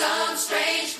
some strange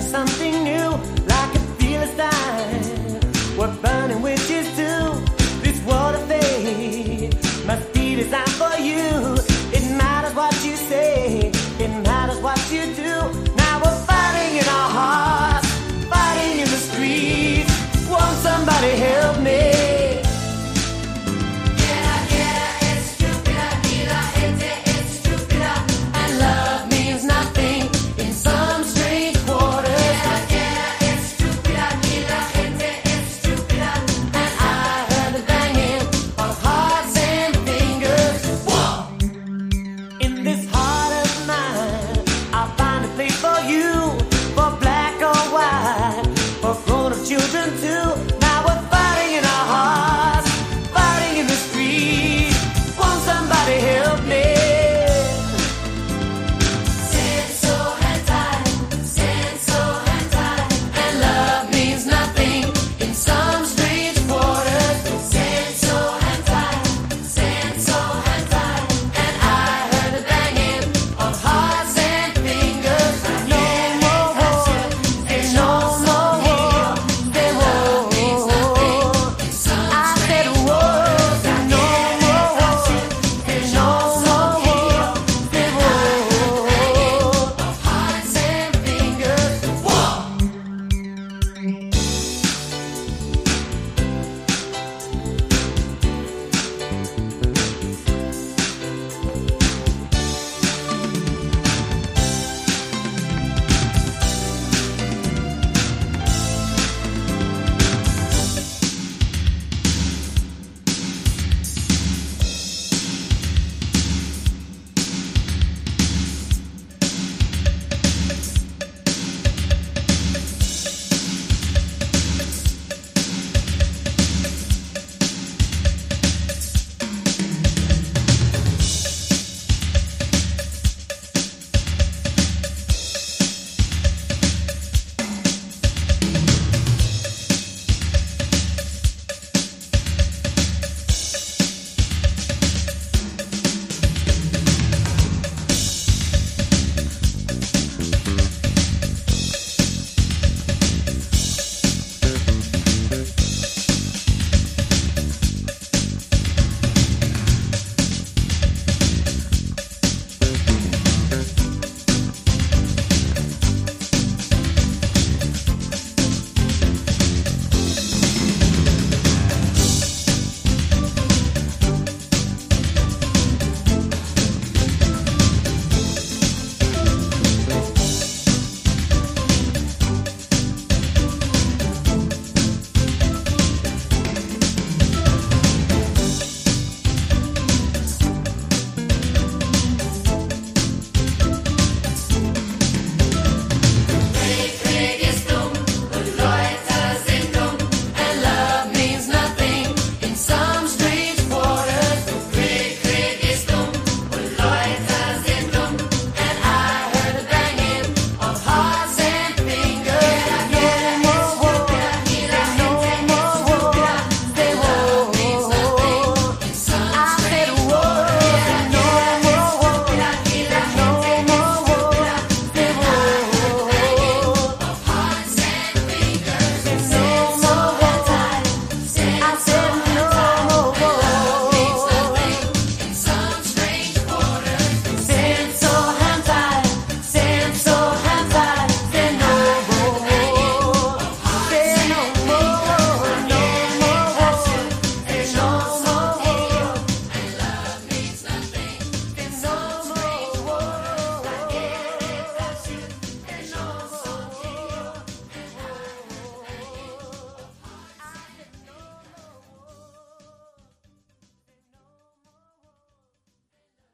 some